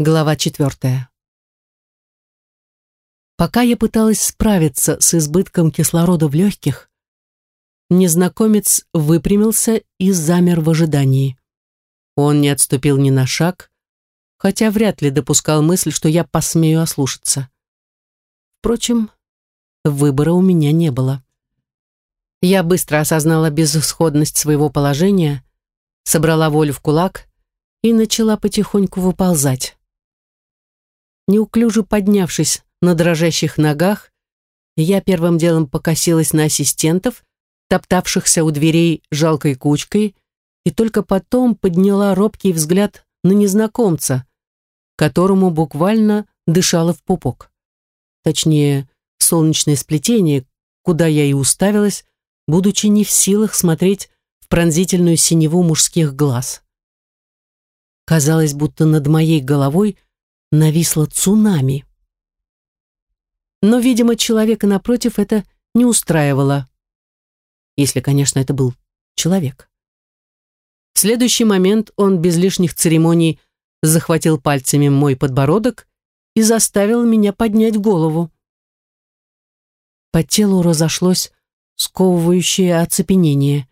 Глава четвертая. Пока я пыталась справиться с избытком кислорода в легких, незнакомец выпрямился и замер в ожидании. Он не отступил ни на шаг, хотя вряд ли допускал мысль, что я посмею ослушаться. Впрочем, выбора у меня не было. Я быстро осознала безысходность своего положения, собрала волю в кулак и начала потихоньку выползать. Неуклюже поднявшись на дрожащих ногах, я первым делом покосилась на ассистентов, топтавшихся у дверей жалкой кучкой, и только потом подняла робкий взгляд на незнакомца, которому буквально дышала в пупок. Точнее, солнечное сплетение, куда я и уставилась, будучи не в силах смотреть в пронзительную синеву мужских глаз. Казалось, будто над моей головой нависло цунами. Но, видимо, человека напротив это не устраивало. Если, конечно, это был человек. В следующий момент он без лишних церемоний захватил пальцами мой подбородок и заставил меня поднять голову. По телу разошлось сковывающее оцепенение.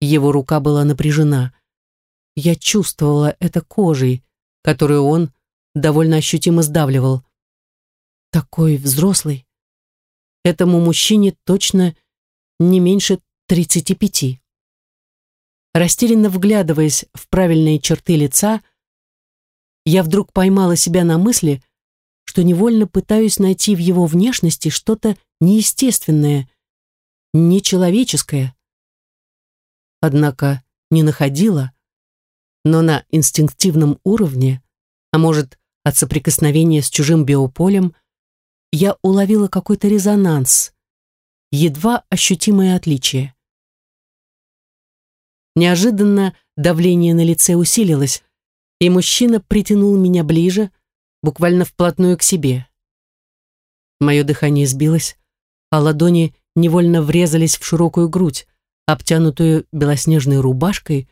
Его рука была напряжена. Я чувствовала это кожей, которую он довольно ощутимо сдавливал. Такой взрослый. Этому мужчине точно не меньше тридцати пяти. Растерянно вглядываясь в правильные черты лица, я вдруг поймала себя на мысли, что невольно пытаюсь найти в его внешности что-то неестественное, нечеловеческое. Однако не находила, но на инстинктивном уровне, а может, от соприкосновения с чужим биополем, я уловила какой-то резонанс, едва ощутимое отличие. Неожиданно давление на лице усилилось, и мужчина притянул меня ближе, буквально вплотную к себе. Мое дыхание сбилось, а ладони невольно врезались в широкую грудь, обтянутую белоснежной рубашкой,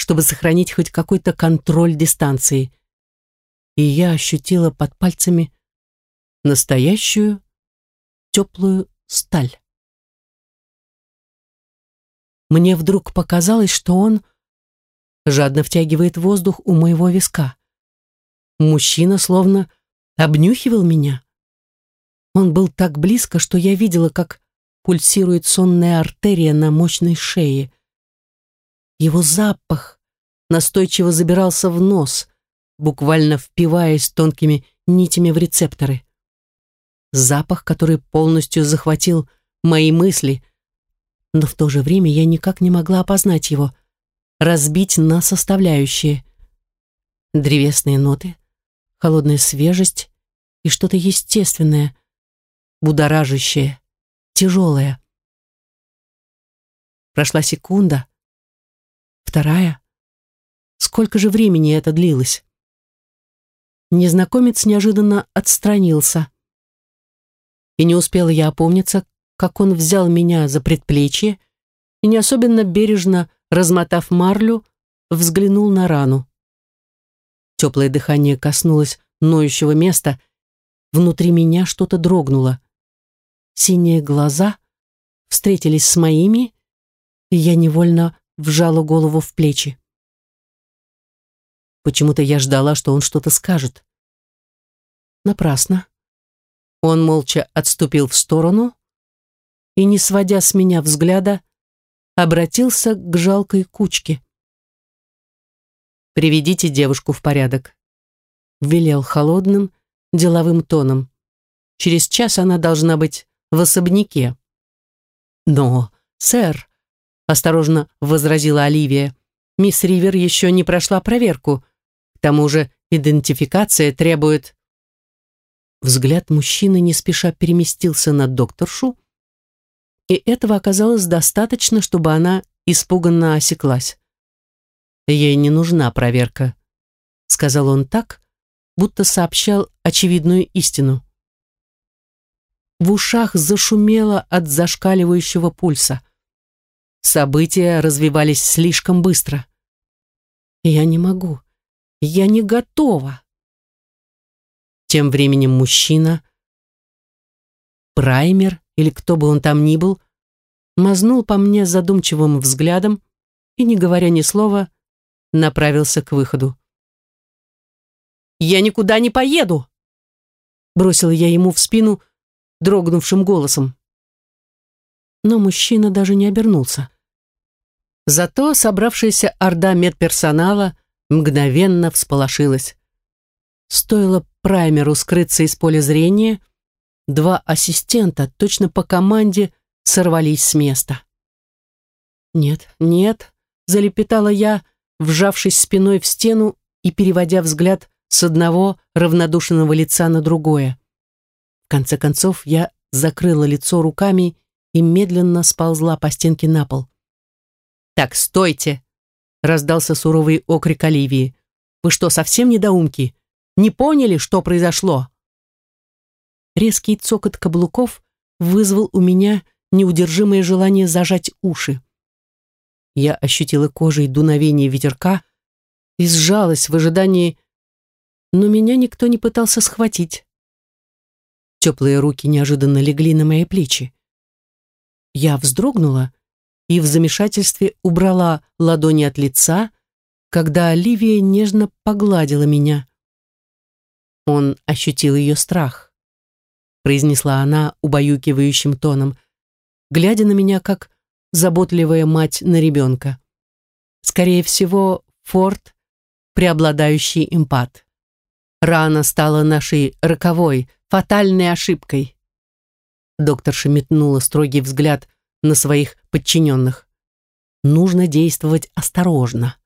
чтобы сохранить хоть какой-то контроль дистанции. И я ощутила под пальцами настоящую теплую сталь. Мне вдруг показалось, что он жадно втягивает воздух у моего виска. Мужчина словно обнюхивал меня. Он был так близко, что я видела, как пульсирует сонная артерия на мощной шее. Его запах настойчиво забирался в нос, буквально впиваясь тонкими нитями в рецепторы. Запах, который полностью захватил мои мысли, но в то же время я никак не могла опознать его, разбить на составляющие. Древесные ноты, холодная свежесть и что-то естественное, будоражащее, тяжелое. Прошла секунда, вторая. Сколько же времени это длилось? Незнакомец неожиданно отстранился. И не успела я опомниться, как он взял меня за предплечье и, не особенно бережно размотав марлю, взглянул на рану. Теплое дыхание коснулось ноющего места, внутри меня что-то дрогнуло. Синие глаза встретились с моими, и я невольно вжала голову в плечи. Почему-то я ждала, что он что-то скажет. Напрасно. Он молча отступил в сторону и, не сводя с меня взгляда, обратился к жалкой кучке. «Приведите девушку в порядок», — велел холодным, деловым тоном. «Через час она должна быть в особняке». «Но, сэр», — осторожно возразила Оливия, «мисс Ривер еще не прошла проверку. К тому же идентификация требует...» Взгляд мужчины не спеша переместился на докторшу, и этого оказалось достаточно, чтобы она испуганно осеклась. «Ей не нужна проверка», — сказал он так, будто сообщал очевидную истину. В ушах зашумело от зашкаливающего пульса. События развивались слишком быстро. «Я не могу. Я не готова. Тем временем мужчина, праймер или кто бы он там ни был, мазнул по мне задумчивым взглядом и, не говоря ни слова, направился к выходу. «Я никуда не поеду!» Бросила я ему в спину дрогнувшим голосом. Но мужчина даже не обернулся. Зато собравшаяся орда медперсонала мгновенно всполошилась. Стоило праймеру скрыться из поля зрения, два ассистента точно по команде сорвались с места. «Нет, нет», — залепетала я, вжавшись спиной в стену и переводя взгляд с одного равнодушного лица на другое. В конце концов, я закрыла лицо руками и медленно сползла по стенке на пол. «Так, стойте!» — раздался суровый окрик Оливии. «Вы что, совсем недоумки? Не поняли, что произошло?» Резкий цокот каблуков вызвал у меня неудержимое желание зажать уши. Я ощутила кожей дуновение ветерка и сжалась в ожидании, но меня никто не пытался схватить. Теплые руки неожиданно легли на мои плечи. Я вздрогнула и в замешательстве убрала ладони от лица, когда Оливия нежно погладила меня. Он ощутил ее страх, произнесла она убаюкивающим тоном, глядя на меня как заботливая мать на ребенка. Скорее всего, Форд — преобладающий импат. Рана стала нашей роковой, фатальной ошибкой. Докторша метнула строгий взгляд на своих подчиненных. Нужно действовать осторожно.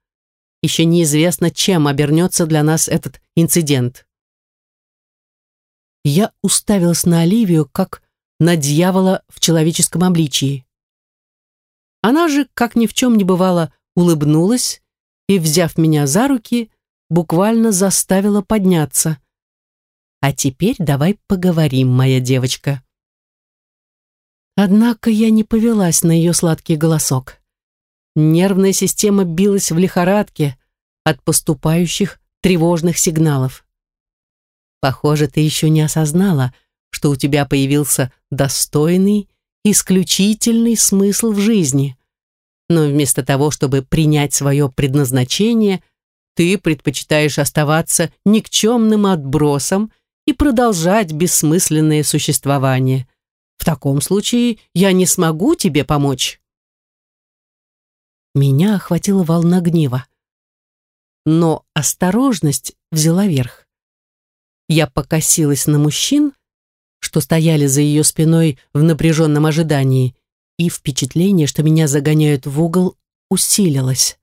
Еще неизвестно, чем обернется для нас этот инцидент. Я уставилась на Оливию, как на дьявола в человеческом обличии. Она же, как ни в чем не бывало, улыбнулась и, взяв меня за руки, буквально заставила подняться. «А теперь давай поговорим, моя девочка». Однако я не повелась на ее сладкий голосок. Нервная система билась в лихорадке от поступающих тревожных сигналов. Похоже, ты еще не осознала, что у тебя появился достойный, исключительный смысл в жизни. Но вместо того, чтобы принять свое предназначение, ты предпочитаешь оставаться никчемным отбросом и продолжать бессмысленное существование. В таком случае я не смогу тебе помочь. Меня охватила волна гнева. Но осторожность взяла верх. Я покосилась на мужчин, что стояли за ее спиной в напряженном ожидании, и впечатление, что меня загоняют в угол, усилилось.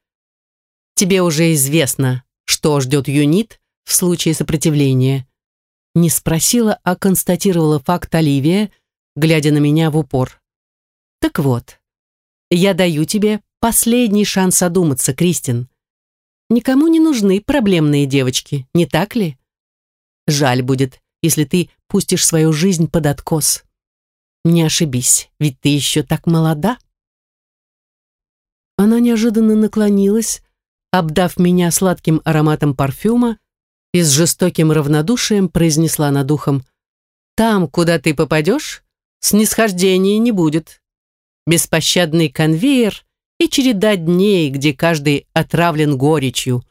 Тебе уже известно, что ждет юнит в случае сопротивления. Не спросила, а констатировала факт Оливия, глядя на меня в упор. Так вот, я даю тебе последний шанс одуматься, Кристин. Никому не нужны проблемные девочки, не так ли? Жаль будет, если ты пустишь свою жизнь под откос. Не ошибись, ведь ты еще так молода. Она неожиданно наклонилась, обдав меня сладким ароматом парфюма и с жестоким равнодушием произнесла над ухом «Там, куда ты попадешь, снисхождения не будет. Беспощадный конвейер и череда дней, где каждый отравлен горечью.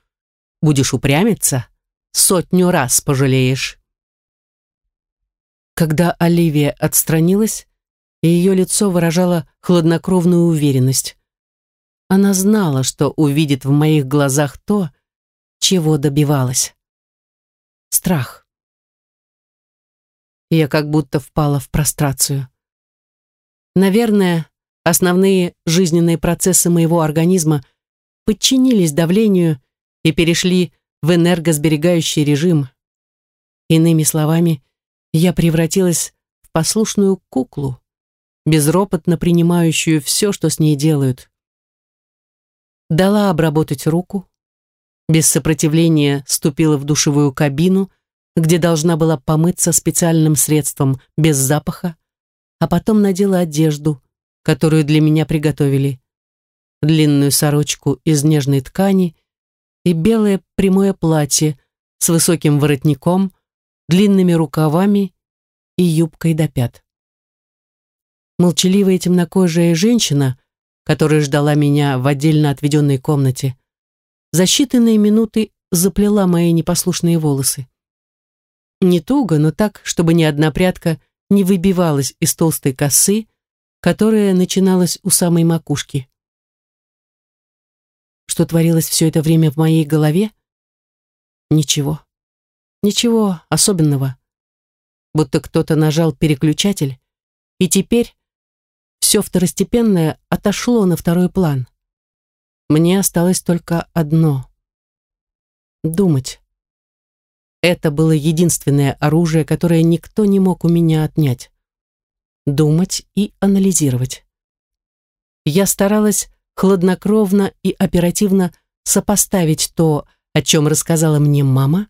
Будешь упрямиться, сотню раз пожалеешь. Когда Оливия отстранилась, ее лицо выражало хладнокровную уверенность. Она знала, что увидит в моих глазах то, чего добивалась. Страх я как будто впала в прострацию. Наверное, основные жизненные процессы моего организма подчинились давлению и перешли в энергосберегающий режим. Иными словами, я превратилась в послушную куклу, безропотно принимающую все, что с ней делают. Дала обработать руку, без сопротивления ступила в душевую кабину, где должна была помыться специальным средством без запаха, а потом надела одежду, которую для меня приготовили. Длинную сорочку из нежной ткани и белое прямое платье с высоким воротником, длинными рукавами и юбкой до пят. Молчаливая темнокожая женщина, которая ждала меня в отдельно отведенной комнате, за считанные минуты заплела мои непослушные волосы. Не туго, но так, чтобы ни одна прядка не выбивалась из толстой косы, которая начиналась у самой макушки. Что творилось все это время в моей голове? Ничего. Ничего особенного. Будто кто-то нажал переключатель, и теперь все второстепенное отошло на второй план. Мне осталось только одно — думать. Это было единственное оружие, которое никто не мог у меня отнять. Думать и анализировать. Я старалась хладнокровно и оперативно сопоставить то, о чем рассказала мне мама,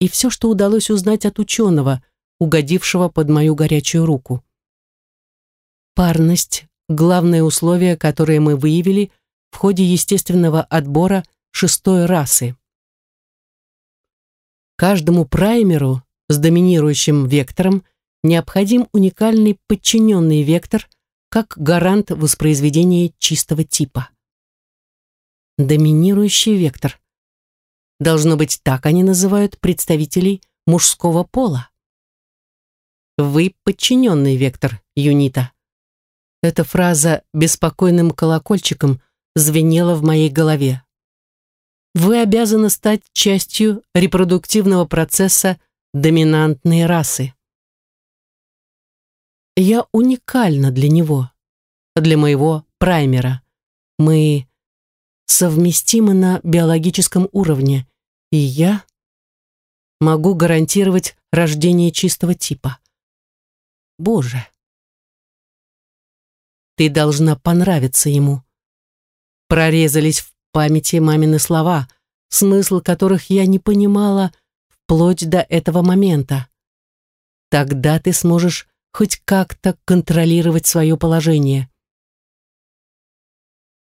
и все, что удалось узнать от ученого, угодившего под мою горячую руку. Парность – главное условие, которое мы выявили в ходе естественного отбора шестой расы. Каждому праймеру с доминирующим вектором необходим уникальный подчиненный вектор как гарант воспроизведения чистого типа. Доминирующий вектор. Должно быть, так они называют представителей мужского пола. Вы подчиненный вектор юнита. Эта фраза беспокойным колокольчиком звенела в моей голове вы обязаны стать частью репродуктивного процесса доминантной расы. Я уникальна для него, для моего праймера. Мы совместимы на биологическом уровне, и я могу гарантировать рождение чистого типа. Боже! Ты должна понравиться ему. Прорезались в памяти мамины слова, смысл которых я не понимала вплоть до этого момента. Тогда ты сможешь хоть как-то контролировать свое положение.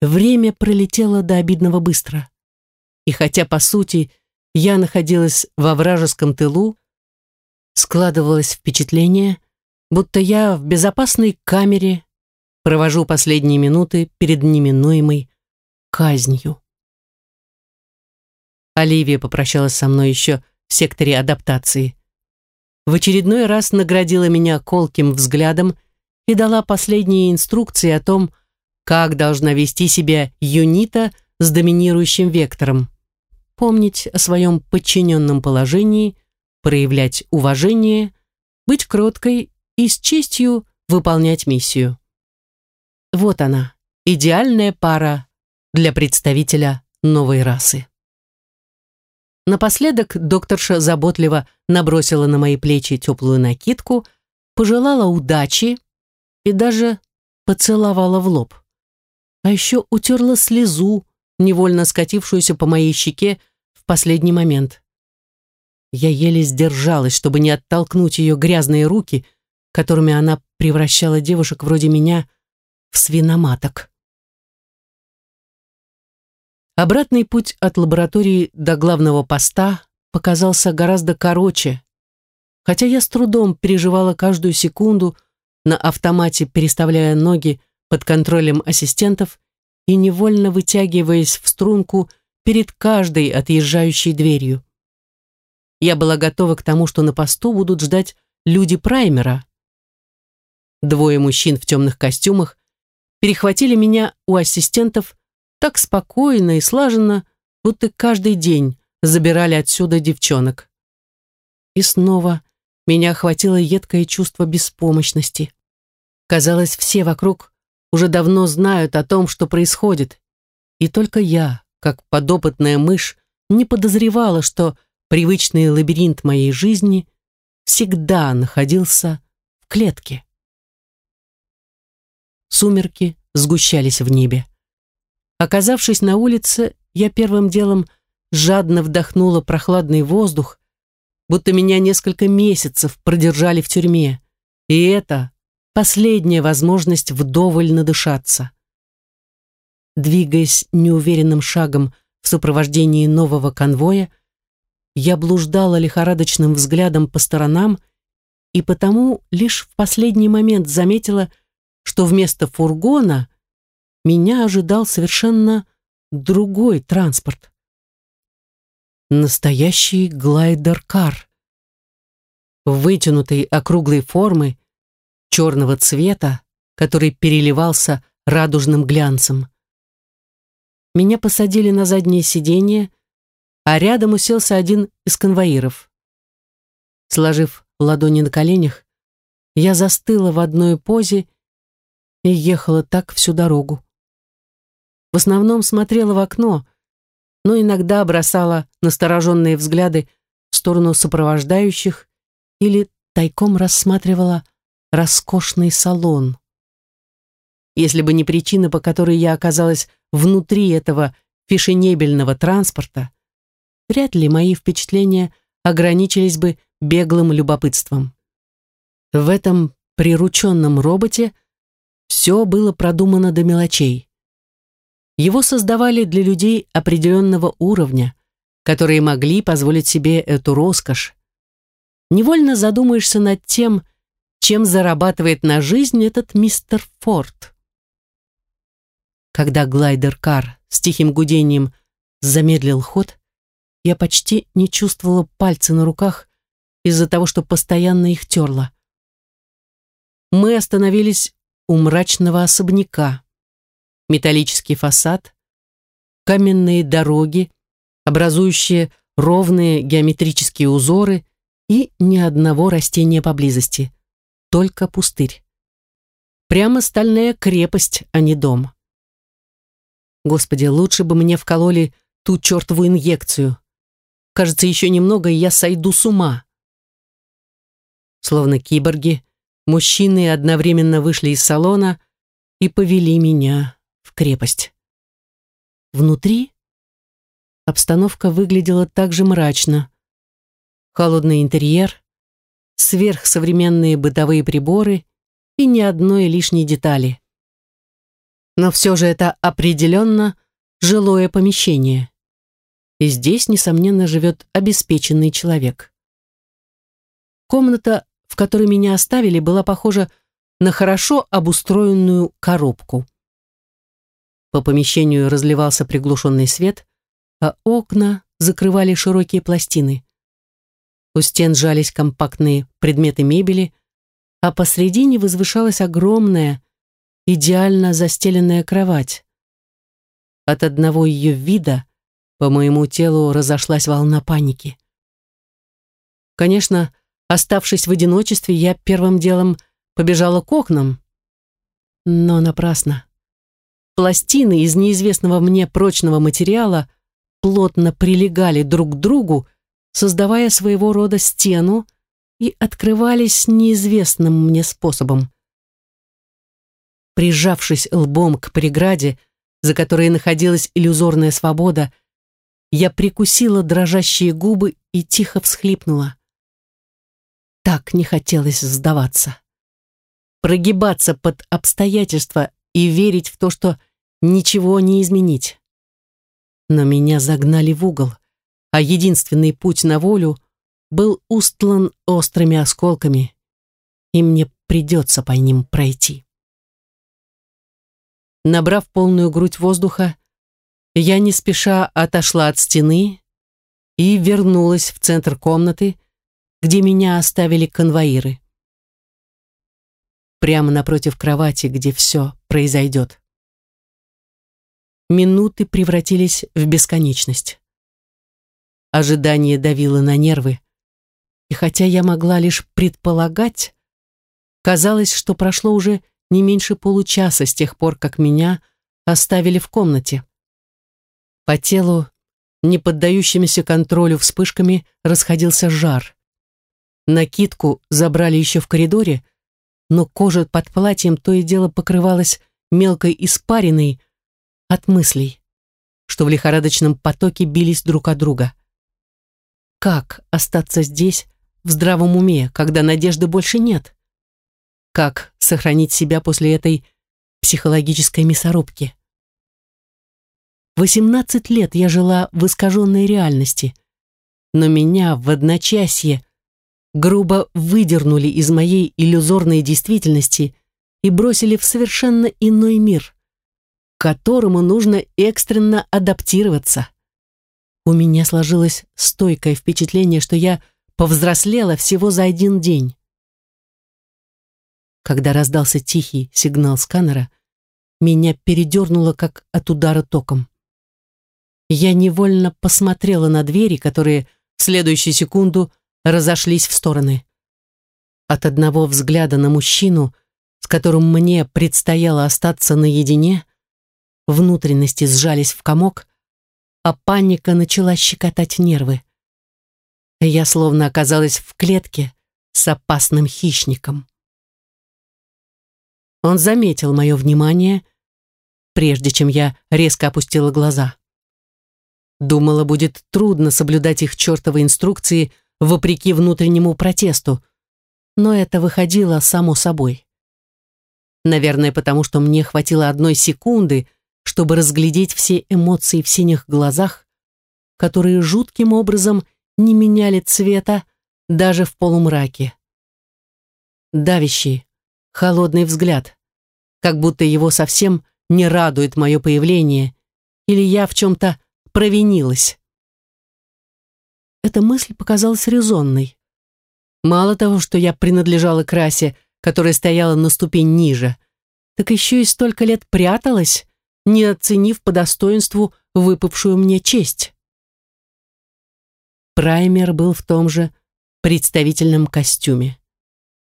Время пролетело до обидного быстро. И хотя, по сути, я находилась во вражеском тылу, складывалось впечатление, будто я в безопасной камере провожу последние минуты перед неминуемой казнью. Оливия попрощалась со мной еще в секторе адаптации. В очередной раз наградила меня колким взглядом и дала последние инструкции о том, как должна вести себя юнита с доминирующим вектором. Помнить о своем подчиненном положении, проявлять уважение, быть кроткой и с честью выполнять миссию. Вот она, идеальная пара для представителя новой расы. Напоследок докторша заботливо набросила на мои плечи теплую накидку, пожелала удачи и даже поцеловала в лоб. А еще утерла слезу, невольно скатившуюся по моей щеке в последний момент. Я еле сдержалась, чтобы не оттолкнуть ее грязные руки, которыми она превращала девушек вроде меня в свиноматок. Обратный путь от лаборатории до главного поста показался гораздо короче, хотя я с трудом переживала каждую секунду на автомате, переставляя ноги под контролем ассистентов и невольно вытягиваясь в струнку перед каждой отъезжающей дверью. Я была готова к тому, что на посту будут ждать люди праймера. Двое мужчин в темных костюмах перехватили меня у ассистентов так спокойно и слаженно, будто каждый день забирали отсюда девчонок. И снова меня охватило едкое чувство беспомощности. Казалось, все вокруг уже давно знают о том, что происходит. И только я, как подопытная мышь, не подозревала, что привычный лабиринт моей жизни всегда находился в клетке. Сумерки сгущались в небе. Оказавшись на улице, я первым делом жадно вдохнула прохладный воздух, будто меня несколько месяцев продержали в тюрьме. И это последняя возможность вдоволь надышаться. Двигаясь неуверенным шагом в сопровождении нового конвоя, я блуждала лихорадочным взглядом по сторонам и потому лишь в последний момент заметила, что вместо фургона меня ожидал совершенно другой транспорт. Настоящий глайдер-кар. Вытянутой округлой формы, черного цвета, который переливался радужным глянцем. Меня посадили на заднее сиденье, а рядом уселся один из конвоиров. Сложив ладони на коленях, я застыла в одной позе и ехала так всю дорогу. В основном смотрела в окно, но иногда бросала настороженные взгляды в сторону сопровождающих или тайком рассматривала роскошный салон. Если бы не причина, по которой я оказалась внутри этого фешенебельного транспорта, вряд ли мои впечатления ограничились бы беглым любопытством. В этом прирученном роботе все было продумано до мелочей. Его создавали для людей определенного уровня, которые могли позволить себе эту роскошь. Невольно задумаешься над тем, чем зарабатывает на жизнь этот мистер Форд. Когда глайдер-кар с тихим гудением замедлил ход, я почти не чувствовала пальцы на руках из-за того, что постоянно их терла. Мы остановились у мрачного особняка. Металлический фасад, каменные дороги, образующие ровные геометрические узоры и ни одного растения поблизости, только пустырь. Прямо стальная крепость, а не дом. Господи, лучше бы мне вкололи ту чертову инъекцию. Кажется, еще немного, и я сойду с ума. Словно киборги, мужчины одновременно вышли из салона и повели меня крепость. Внутри обстановка выглядела также мрачно. Холодный интерьер, сверхсовременные бытовые приборы и ни одной лишней детали. Но все же это определенно жилое помещение. И здесь, несомненно, живет обеспеченный человек. Комната, в которой меня оставили, была похожа на хорошо обустроенную коробку. По помещению разливался приглушенный свет, а окна закрывали широкие пластины. У стен жались компактные предметы мебели, а посредине возвышалась огромная, идеально застеленная кровать. От одного ее вида по моему телу разошлась волна паники. Конечно, оставшись в одиночестве, я первым делом побежала к окнам, но напрасно. Пластины из неизвестного мне прочного материала плотно прилегали друг к другу, создавая своего рода стену и открывались неизвестным мне способом. Прижавшись лбом к преграде, за которой находилась иллюзорная свобода, я прикусила дрожащие губы и тихо всхлипнула. Так не хотелось сдаваться. Прогибаться под обстоятельства и верить в то, что ничего не изменить. Но меня загнали в угол, а единственный путь на волю был устлан острыми осколками, и мне придется по ним пройти. Набрав полную грудь воздуха, я не спеша отошла от стены и вернулась в центр комнаты, где меня оставили конвоиры. Прямо напротив кровати, где все произойдет. Минуты превратились в бесконечность. Ожидание давило на нервы, и хотя я могла лишь предполагать, казалось, что прошло уже не меньше получаса с тех пор, как меня оставили в комнате. По телу, не поддающимися контролю вспышками, расходился жар. Накидку забрали еще в коридоре, но кожа под платьем то и дело покрывалась мелкой испариной от мыслей, что в лихорадочном потоке бились друг от друга. Как остаться здесь в здравом уме, когда надежды больше нет? Как сохранить себя после этой психологической мясорубки? 18 лет я жила в искаженной реальности, но меня в одночасье грубо выдернули из моей иллюзорной действительности и бросили в совершенно иной мир, к которому нужно экстренно адаптироваться. У меня сложилось стойкое впечатление, что я повзрослела всего за один день. Когда раздался тихий сигнал сканера, меня передернуло, как от удара током. Я невольно посмотрела на двери, которые в следующую секунду разошлись в стороны. От одного взгляда на мужчину, с которым мне предстояло остаться наедине, внутренности сжались в комок, а паника начала щекотать нервы. Я словно оказалась в клетке с опасным хищником. Он заметил мое внимание, прежде чем я резко опустила глаза. Думала, будет трудно соблюдать их чертовы инструкции вопреки внутреннему протесту, но это выходило само собой. Наверное, потому что мне хватило одной секунды, чтобы разглядеть все эмоции в синих глазах, которые жутким образом не меняли цвета даже в полумраке. Давящий, холодный взгляд, как будто его совсем не радует мое появление, или я в чем-то провинилась. Эта мысль показалась резонной. Мало того, что я принадлежала к расе, которая стояла на ступень ниже, так еще и столько лет пряталась, не оценив по достоинству выпавшую мне честь. Праймер был в том же представительном костюме.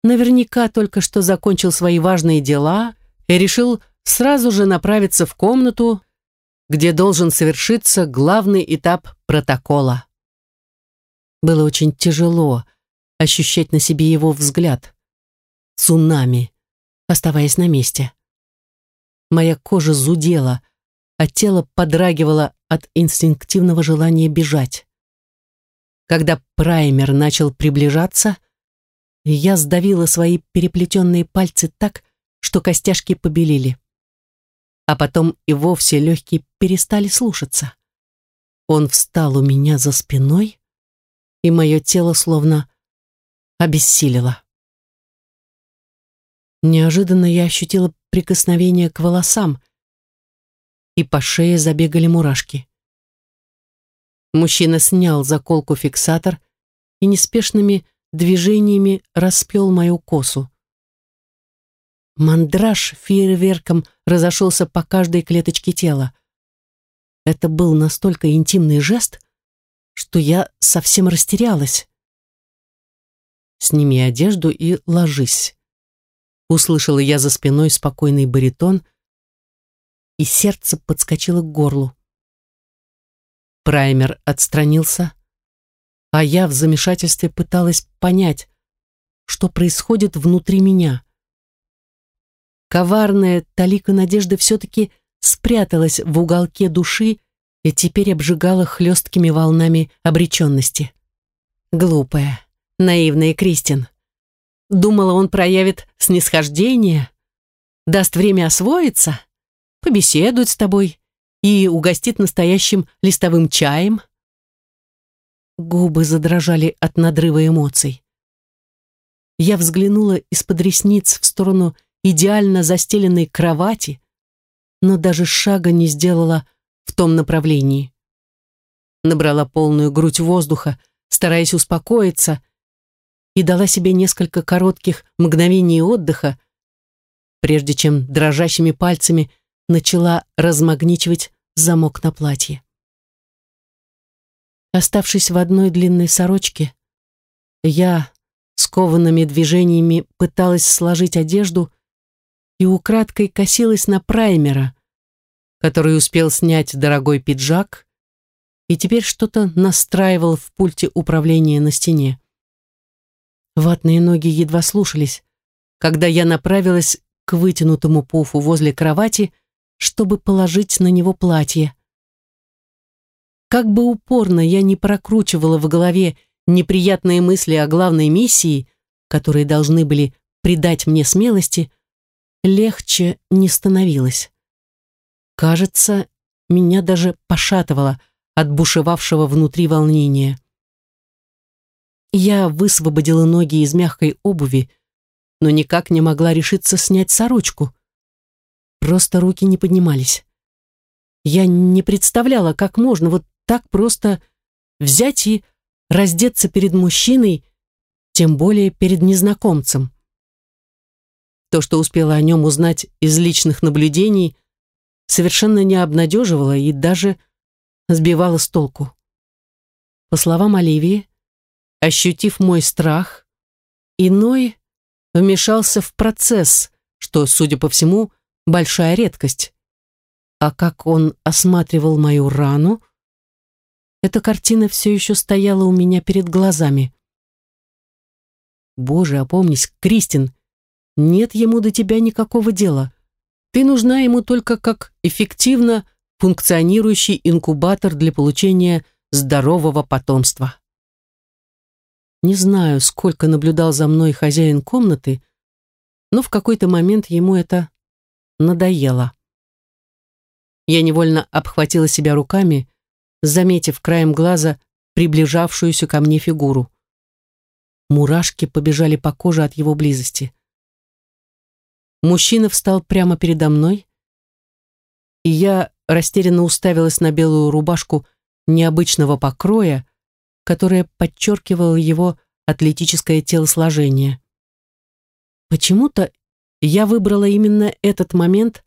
Наверняка только что закончил свои важные дела и решил сразу же направиться в комнату, где должен совершиться главный этап протокола. Было очень тяжело ощущать на себе его взгляд. Цунами, оставаясь на месте. Моя кожа зудела, а тело подрагивало от инстинктивного желания бежать. Когда праймер начал приближаться, я сдавила свои переплетенные пальцы так, что костяшки побелели а потом и вовсе легкие перестали слушаться. Он встал у меня за спиной, и мое тело словно обессилило. Неожиданно я ощутила прикосновение к волосам, и по шее забегали мурашки. Мужчина снял заколку-фиксатор и неспешными движениями расплел мою косу. Мандраж фейерверком разошелся по каждой клеточке тела. Это был настолько интимный жест, что я совсем растерялась. «Сними одежду и ложись», — услышала я за спиной спокойный баритон, и сердце подскочило к горлу. Праймер отстранился, а я в замешательстве пыталась понять, что происходит внутри меня. Коварная талика надежды все-таки спряталась в уголке души и теперь обжигала хлесткими волнами обреченности. Глупая, наивная Кристин. Думала, он проявит снисхождение, даст время освоиться, побеседует с тобой и угостит настоящим листовым чаем. Губы задрожали от надрыва эмоций. Я взглянула из-под ресниц в сторону идеально застеленной кровати, но даже шага не сделала в том направлении. Набрала полную грудь воздуха, стараясь успокоиться, и дала себе несколько коротких мгновений отдыха, прежде чем дрожащими пальцами начала размагничивать замок на платье. Оставшись в одной длинной сорочке, я скованными движениями пыталась сложить одежду и украдкой косилась на праймера, который успел снять дорогой пиджак и теперь что-то настраивал в пульте управления на стене. Ватные ноги едва слушались, когда я направилась к вытянутому пуфу возле кровати, чтобы положить на него платье. Как бы упорно я не прокручивала в голове неприятные мысли о главной миссии, которые должны были придать мне смелости, легче не становилось. Кажется, меня даже пошатывало от бушевавшего внутри волнения. Я высвободила ноги из мягкой обуви, но никак не могла решиться снять сорочку. Просто руки не поднимались. Я не представляла, как можно вот так просто взять и раздеться перед мужчиной, тем более перед незнакомцем. То, что успела о нем узнать из личных наблюдений, совершенно не обнадеживало и даже сбивало с толку. По словам Оливии, ощутив мой страх, иной вмешался в процесс, что, судя по всему, большая редкость. А как он осматривал мою рану, эта картина все еще стояла у меня перед глазами. «Боже, опомнись, Кристин, нет ему до тебя никакого дела. Ты нужна ему только как эффективно функционирующий инкубатор для получения здорового потомства». Не знаю, сколько наблюдал за мной хозяин комнаты, но в какой-то момент ему это надоело. Я невольно обхватила себя руками, заметив краем глаза приближавшуюся ко мне фигуру. Мурашки побежали по коже от его близости. Мужчина встал прямо передо мной, и я растерянно уставилась на белую рубашку необычного покроя, которая подчеркивала его атлетическое телосложение. Почему-то я выбрала именно этот момент,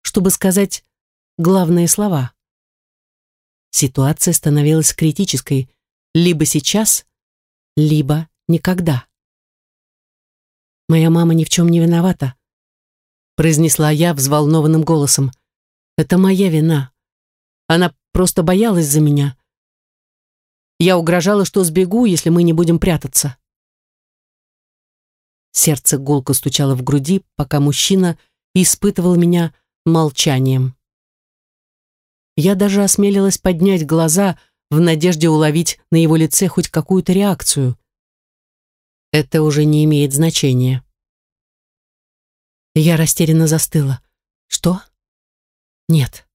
чтобы сказать главные слова. Ситуация становилась критической либо сейчас, либо никогда. «Моя мама ни в чем не виновата», произнесла я взволнованным голосом. «Это моя вина. Она просто боялась за меня. Я угрожала, что сбегу, если мы не будем прятаться». Сердце гулко стучало в груди, пока мужчина испытывал меня молчанием. Я даже осмелилась поднять глаза в надежде уловить на его лице хоть какую-то реакцию. Это уже не имеет значения. Я растерянно застыла. Что? Нет.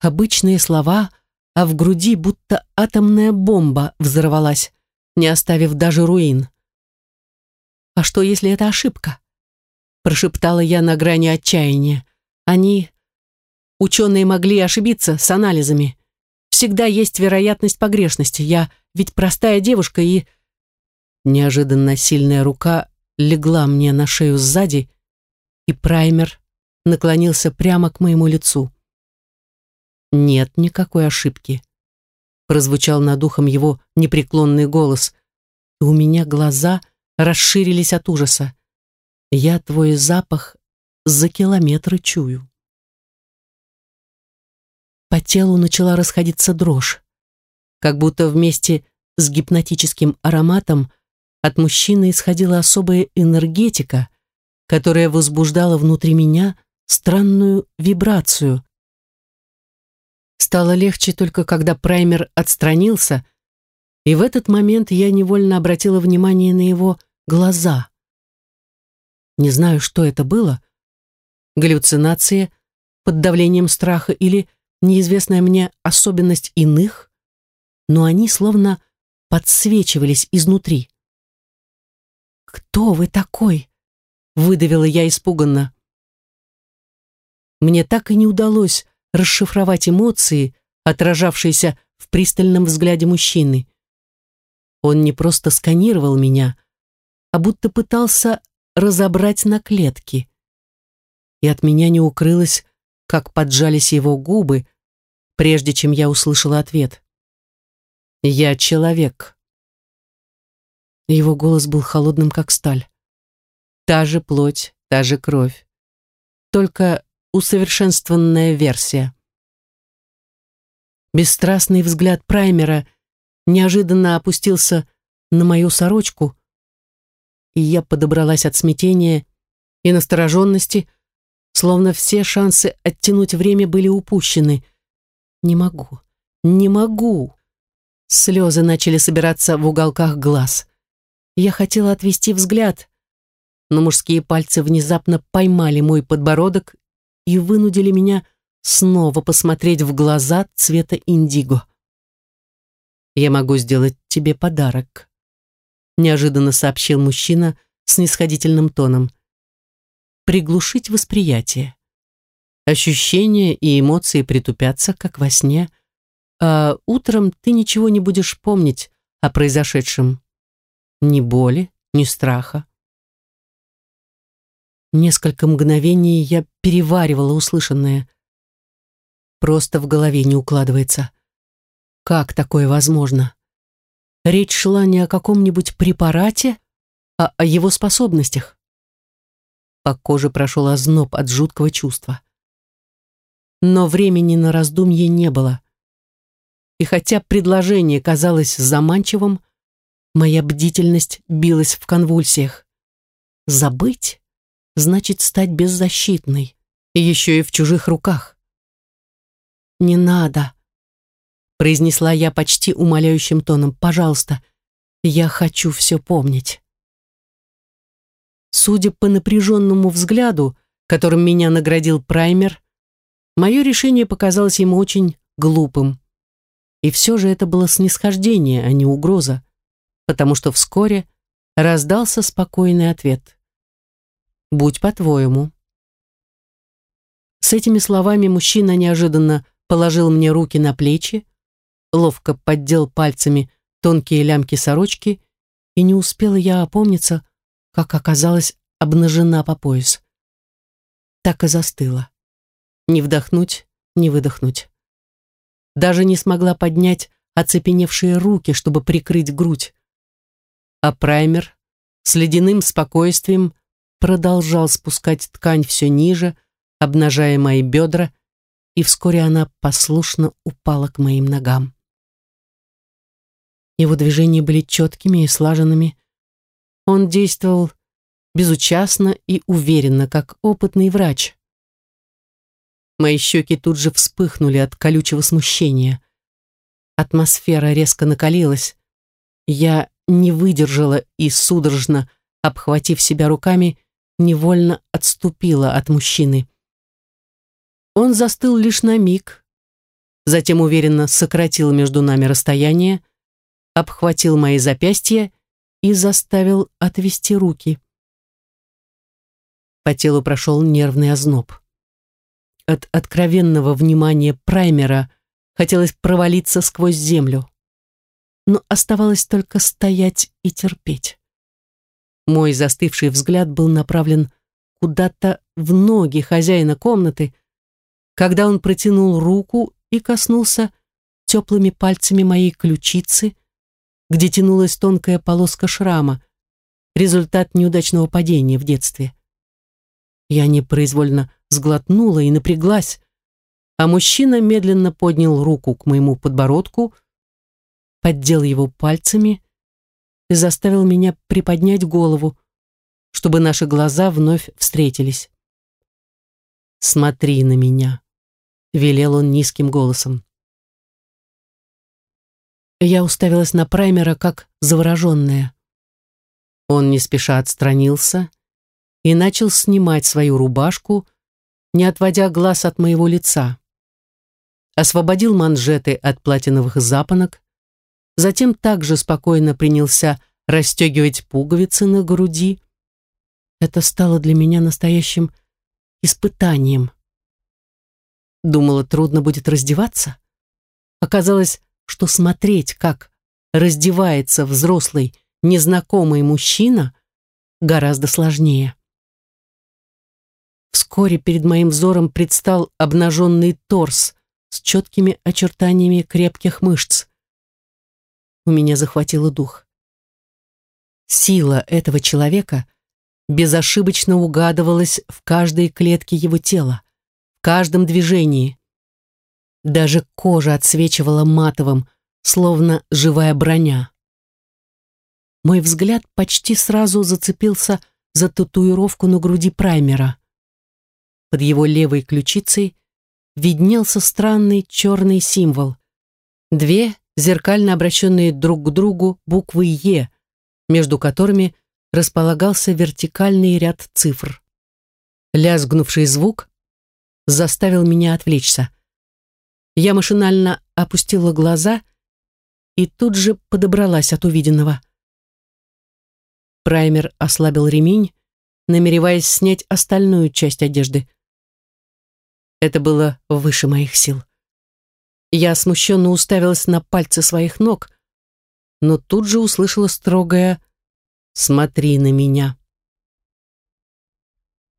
Обычные слова, а в груди будто атомная бомба взорвалась, не оставив даже руин. «А что, если это ошибка?» Прошептала я на грани отчаяния. «Они Ученые могли ошибиться с анализами. Всегда есть вероятность погрешности. Я ведь простая девушка и... Неожиданно сильная рука легла мне на шею сзади, и праймер наклонился прямо к моему лицу. «Нет никакой ошибки», — прозвучал над ухом его непреклонный голос, и у меня глаза расширились от ужаса. «Я твой запах за километры чую». По телу начала расходиться дрожь, как будто вместе с гипнотическим ароматом от мужчины исходила особая энергетика, которая возбуждала внутри меня странную вибрацию. Стало легче только когда праймер отстранился, и в этот момент я невольно обратила внимание на его глаза. Не знаю, что это было, галлюцинация под давлением страха или неизвестная мне особенность иных, но они словно подсвечивались изнутри. «Кто вы такой?» — выдавила я испуганно. Мне так и не удалось расшифровать эмоции, отражавшиеся в пристальном взгляде мужчины. Он не просто сканировал меня, а будто пытался разобрать на клетки. И от меня не укрылось, как поджались его губы, прежде чем я услышала ответ. «Я человек». Его голос был холодным, как сталь. Та же плоть, та же кровь. Только усовершенствованная версия. Бесстрастный взгляд праймера неожиданно опустился на мою сорочку, и я подобралась от смятения и настороженности, словно все шансы оттянуть время были упущены. Не могу, не могу. Слезы начали собираться в уголках глаз. Я хотела отвести взгляд, но мужские пальцы внезапно поймали мой подбородок и вынудили меня снова посмотреть в глаза цвета индиго. «Я могу сделать тебе подарок», — неожиданно сообщил мужчина с нисходительным тоном. «Приглушить восприятие. Ощущения и эмоции притупятся, как во сне, а утром ты ничего не будешь помнить о произошедшем. Ни боли, ни страха. Несколько мгновений я переваривала услышанное. Просто в голове не укладывается. Как такое возможно? Речь шла не о каком-нибудь препарате, а о его способностях. По коже прошел озноб от жуткого чувства. Но времени на раздумье не было. И хотя предложение казалось заманчивым, моя бдительность билась в конвульсиях. Забыть значит стать беззащитной, и еще и в чужих руках. «Не надо», — произнесла я почти умоляющим тоном. «Пожалуйста, я хочу все помнить». Судя по напряженному взгляду, которым меня наградил праймер, мое решение показалось ему очень глупым. И все же это было снисхождение, а не угроза, потому что вскоре раздался спокойный ответ. «Будь по-твоему». С этими словами мужчина неожиданно положил мне руки на плечи, ловко поддел пальцами тонкие лямки сорочки, и не успела я опомниться, как оказалась обнажена по пояс. Так и застыла. Не вдохнуть, не выдохнуть. Даже не смогла поднять оцепеневшие руки, чтобы прикрыть грудь. А праймер с ледяным спокойствием продолжал спускать ткань все ниже, обнажая мои бедра, и вскоре она послушно упала к моим ногам. Его движения были четкими и слаженными. Он действовал безучастно и уверенно, как опытный врач. Мои щеки тут же вспыхнули от колючего смущения. Атмосфера резко накалилась. Я не выдержала и, судорожно обхватив себя руками, невольно отступила от мужчины. Он застыл лишь на миг, затем уверенно сократил между нами расстояние, обхватил мои запястья и заставил отвести руки. По телу прошел нервный озноб. От откровенного внимания праймера хотелось провалиться сквозь землю. Но оставалось только стоять и терпеть. Мой застывший взгляд был направлен куда-то в ноги хозяина комнаты, когда он протянул руку и коснулся теплыми пальцами моей ключицы, где тянулась тонкая полоска шрама, результат неудачного падения в детстве. Я непроизвольно сглотнула и напряглась, а мужчина медленно поднял руку к моему подбородку, поддел его пальцами и заставил меня приподнять голову, чтобы наши глаза вновь встретились. «Смотри на меня», — велел он низким голосом. Я уставилась на праймера, как завороженная. Он не спеша отстранился и начал снимать свою рубашку, не отводя глаз от моего лица. Освободил манжеты от платиновых запонок, затем также спокойно принялся расстегивать пуговицы на груди. Это стало для меня настоящим испытанием. Думала, трудно будет раздеваться. Оказалось, что смотреть, как раздевается взрослый, незнакомый мужчина, гораздо сложнее. Вскоре перед моим взором предстал обнаженный торс с четкими очертаниями крепких мышц. У меня захватило дух. Сила этого человека безошибочно угадывалась в каждой клетке его тела, в каждом движении. Даже кожа отсвечивала матовым, словно живая броня. Мой взгляд почти сразу зацепился за татуировку на груди праймера. Под его левой ключицей виднелся странный черный символ. Две зеркально обращенные друг к другу буквы «Е», между которыми располагался вертикальный ряд цифр. Лязгнувший звук заставил меня отвлечься. Я машинально опустила глаза и тут же подобралась от увиденного. Праймер ослабил ремень, намереваясь снять остальную часть одежды. Это было выше моих сил. Я смущенно уставилась на пальцы своих ног, но тут же услышала строгое «Смотри на меня».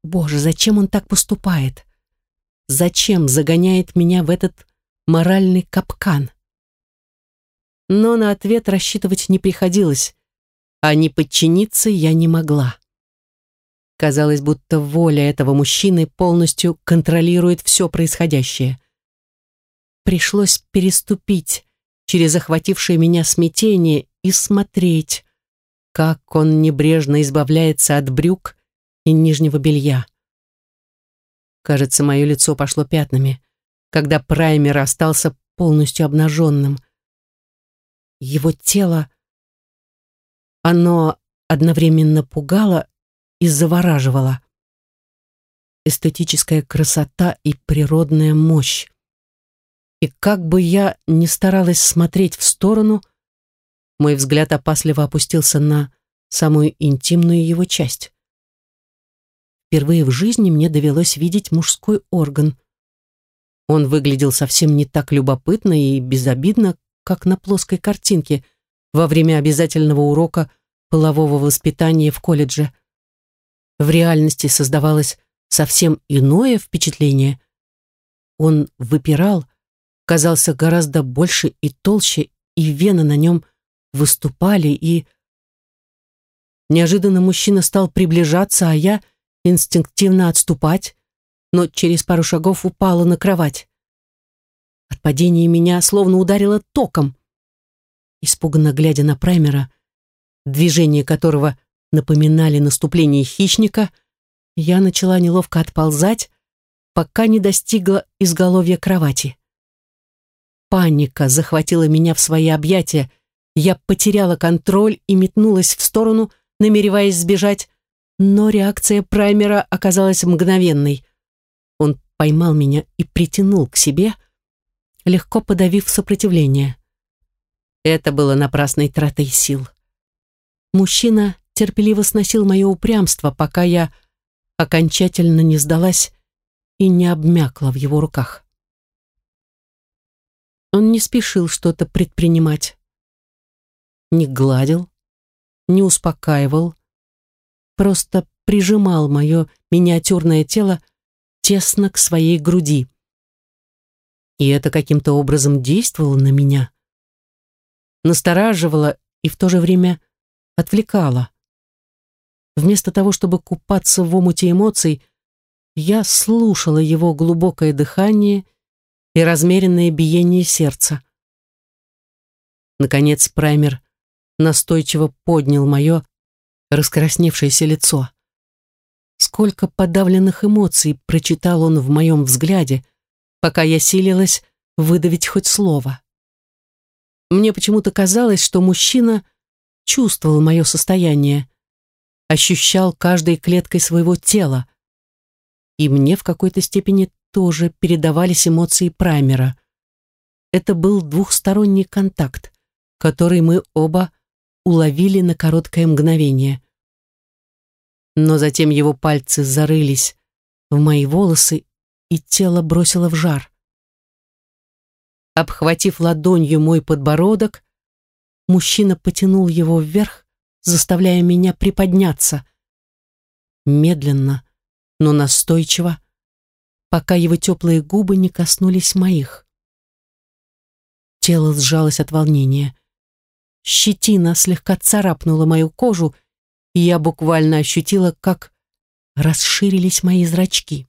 Боже, зачем он так поступает? Зачем загоняет меня в этот моральный капкан? Но на ответ рассчитывать не приходилось, а не подчиниться я не могла. Казалось, будто воля этого мужчины полностью контролирует все происходящее. Пришлось переступить через охватившее меня смятение и смотреть, как он небрежно избавляется от брюк и нижнего белья. Кажется, мое лицо пошло пятнами, когда праймер остался полностью обнаженным. Его тело, оно одновременно пугало и завораживало. Эстетическая красота и природная мощь. И как бы я ни старалась смотреть в сторону, мой взгляд опасливо опустился на самую интимную его часть. Впервые в жизни мне довелось видеть мужской орган. Он выглядел совсем не так любопытно и безобидно, как на плоской картинке во время обязательного урока полового воспитания в колледже. В реальности создавалось совсем иное впечатление. Он выпирал, казался гораздо больше и толще, и вены на нем выступали, и... Неожиданно мужчина стал приближаться, а я — инстинктивно отступать, но через пару шагов упала на кровать. От падения меня словно ударило током. Испуганно глядя на праймера, движения которого напоминали наступление хищника, я начала неловко отползать, пока не достигла изголовья кровати. Паника захватила меня в свои объятия, я потеряла контроль и метнулась в сторону, намереваясь сбежать, но реакция праймера оказалась мгновенной. Он поймал меня и притянул к себе, легко подавив сопротивление. Это было напрасной тратой сил. Мужчина терпеливо сносил мое упрямство, пока я окончательно не сдалась и не обмякла в его руках. Он не спешил что-то предпринимать. Не гладил, не успокаивал, просто прижимал мое миниатюрное тело тесно к своей груди. И это каким-то образом действовало на меня. Настораживало и в то же время отвлекало. Вместо того, чтобы купаться в омуте эмоций, я слушала его глубокое дыхание и размеренное биение сердца. Наконец праймер настойчиво поднял мое раскрасневшееся лицо. Сколько подавленных эмоций прочитал он в моем взгляде, пока я силилась выдавить хоть слово. Мне почему-то казалось, что мужчина чувствовал мое состояние, ощущал каждой клеткой своего тела, и мне в какой-то степени тоже передавались эмоции праймера. Это был двухсторонний контакт, который мы оба уловили на короткое мгновение. Но затем его пальцы зарылись в мои волосы, и тело бросило в жар. Обхватив ладонью мой подбородок, мужчина потянул его вверх, заставляя меня приподняться. Медленно, но настойчиво, пока его теплые губы не коснулись моих. Тело сжалось от волнения. Щетина слегка царапнула мою кожу, и я буквально ощутила, как расширились мои зрачки.